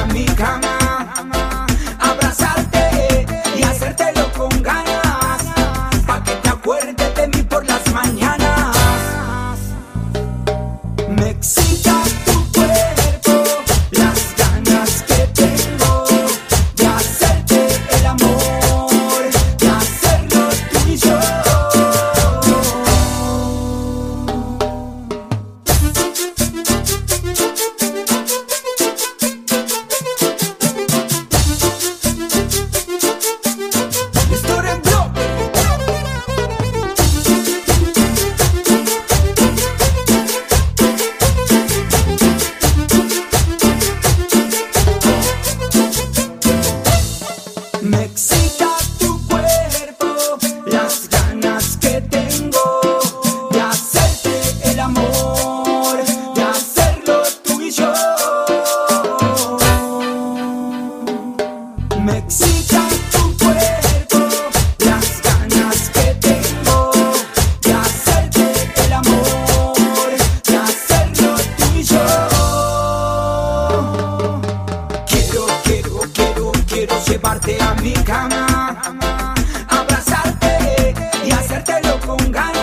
amiga. Llevarte a mi cama, abrazarte y hacértelo con ganas,